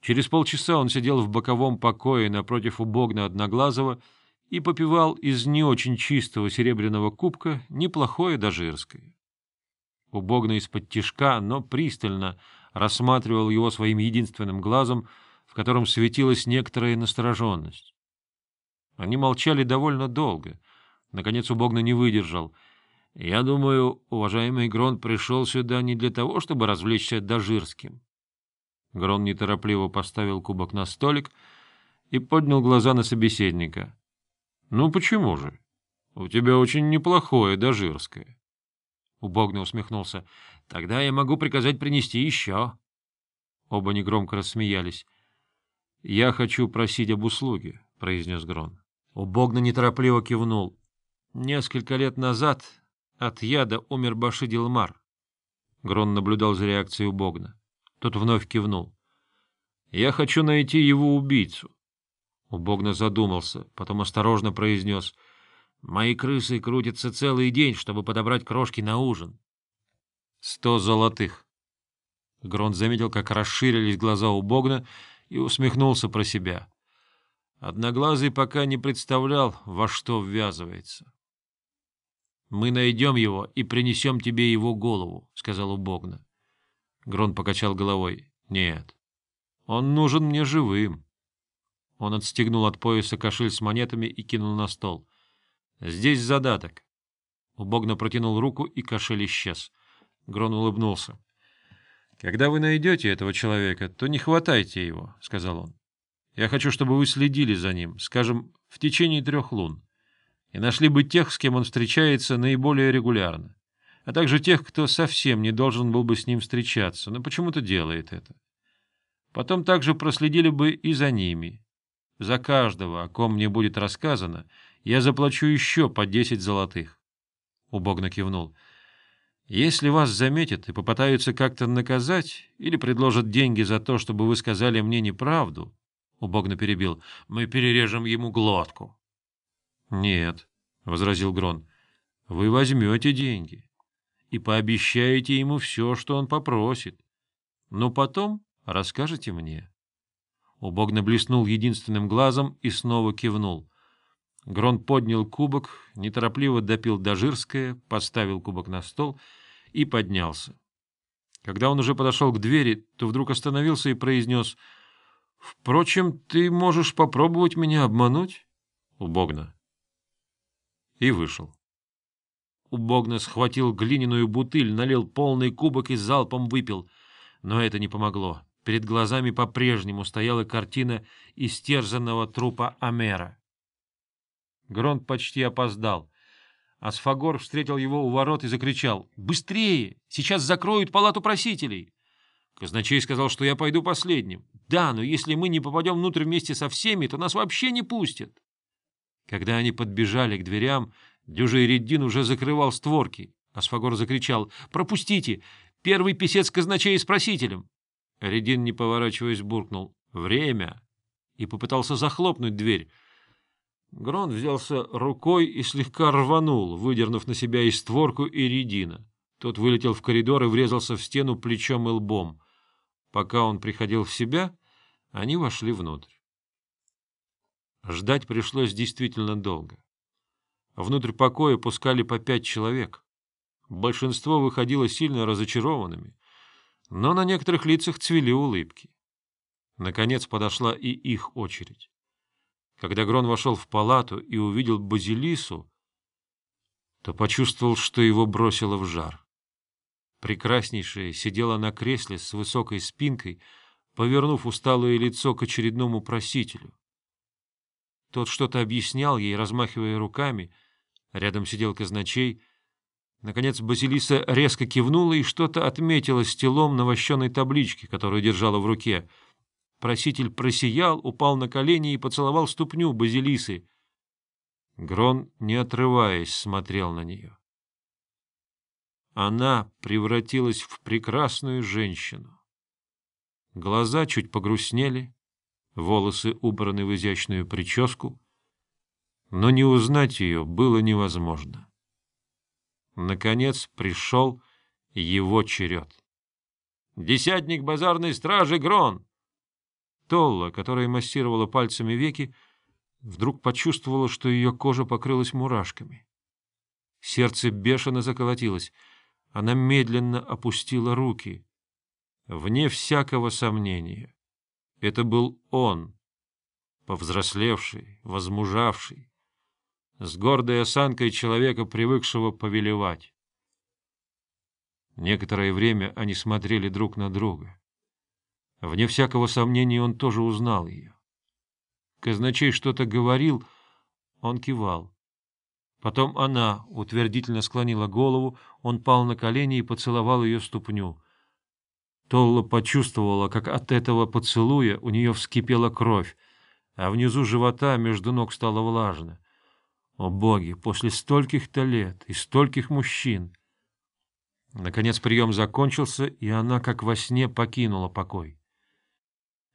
Через полчаса он сидел в боковом покое напротив убогна Одноглазого и попивал из не очень чистого серебряного кубка неплохое дожирское. Убогна из-под тишка, но пристально рассматривал его своим единственным глазом, в котором светилась некоторая настороженность. Они молчали довольно долго. Наконец Убогна не выдержал. — Я думаю, уважаемый Грон пришел сюда не для того, чтобы развлечься Дожирским. Грон неторопливо поставил кубок на столик и поднял глаза на собеседника. — Ну почему же? У тебя очень неплохое дожирское. Убогно усмехнулся. — Тогда я могу приказать принести еще. Оба негромко рассмеялись. — Я хочу просить об услуге, — произнес Грон. Убогно неторопливо кивнул. Несколько лет назад от яда умер Баши Дилмар. Грон наблюдал за реакцией Убогна. Тот вновь кивнул. — Я хочу найти его убийцу. Убогна задумался, потом осторожно произнес. — Мои крысы крутятся целый день, чтобы подобрать крошки на ужин. — Сто золотых. Грон заметил, как расширились глаза у Богна, и усмехнулся про себя. Одноглазый пока не представлял, во что ввязывается. — Мы найдем его и принесем тебе его голову, — сказал Убогна. Грон покачал головой. — Нет. Он нужен мне живым. Он отстегнул от пояса кошель с монетами и кинул на стол. — Здесь задаток. Убогно протянул руку, и кошель исчез. Грон улыбнулся. — Когда вы найдете этого человека, то не хватайте его, — сказал он. — Я хочу, чтобы вы следили за ним, скажем, в течение трех лун, и нашли бы тех, с кем он встречается наиболее регулярно а также тех, кто совсем не должен был бы с ним встречаться, но почему-то делает это. Потом также проследили бы и за ними. За каждого, о ком мне будет рассказано, я заплачу еще по десять золотых. Убогно кивнул. Если вас заметят и попытаются как-то наказать или предложат деньги за то, чтобы вы сказали мне неправду, Убогно перебил, мы перережем ему глотку. — Нет, — возразил Грон, — вы возьмете деньги и пообещаете ему все, что он попросит. Но потом расскажете мне. Убогно блеснул единственным глазом и снова кивнул. Грон поднял кубок, неторопливо допил дожирское, поставил кубок на стол и поднялся. Когда он уже подошел к двери, то вдруг остановился и произнес «Впрочем, ты можешь попробовать меня обмануть?» Убогно. И вышел. Убогно схватил глиняную бутыль, налил полный кубок и залпом выпил. Но это не помогло. Перед глазами по-прежнему стояла картина истерзанного трупа Амера. Гронт почти опоздал. Асфагор встретил его у ворот и закричал. — Быстрее! Сейчас закроют палату просителей! Казначей сказал, что я пойду последним. Да, но если мы не попадем внутрь вместе со всеми, то нас вообще не пустят. Когда они подбежали к дверям, Дюжий Реддин уже закрывал створки. Асфагор закричал «Пропустите! Первый писец казначей с просителем!» Реддин, не поворачиваясь, буркнул «Время!» и попытался захлопнуть дверь. Грон взялся рукой и слегка рванул, выдернув на себя и створку, и Редина. Тот вылетел в коридор и врезался в стену плечом и лбом. Пока он приходил в себя, они вошли внутрь. Ждать пришлось действительно долго. Внутрь покоя пускали по пять человек. Большинство выходило сильно разочарованными, но на некоторых лицах цвели улыбки. Наконец подошла и их очередь. Когда Грон вошел в палату и увидел Базилису, то почувствовал, что его бросило в жар. Прекраснейшая сидела на кресле с высокой спинкой, повернув усталое лицо к очередному просителю. Тот что-то объяснял ей, размахивая руками. Рядом сидел казначей. Наконец Базилиса резко кивнула и что-то отметила стелом на вощеной табличке, которую держала в руке. Проситель просиял, упал на колени и поцеловал ступню Базилисы. Грон, не отрываясь, смотрел на нее. Она превратилась в прекрасную женщину. Глаза чуть погрустнели, волосы убраны в изящную прическу, но не узнать ее было невозможно. Наконец пришел его черед. «Десятник базарной стражи Грон!» Толла, которая массировала пальцами веки, вдруг почувствовала, что ее кожа покрылась мурашками. Сердце бешено заколотилось. Она медленно опустила руки. Вне всякого сомнения. Это был он, повзрослевший, возмужавший, с гордой осанкой человека, привыкшего повелевать. Некоторое время они смотрели друг на друга. Вне всякого сомнения он тоже узнал ее. Казначей что-то говорил, он кивал. Потом она утвердительно склонила голову, он пал на колени и поцеловал ее ступню. Толла почувствовала, как от этого поцелуя у нее вскипела кровь, а внизу живота между ног стало влажно. О боги, после стольких-то лет и стольких мужчин! Наконец прием закончился, и она, как во сне, покинула покой.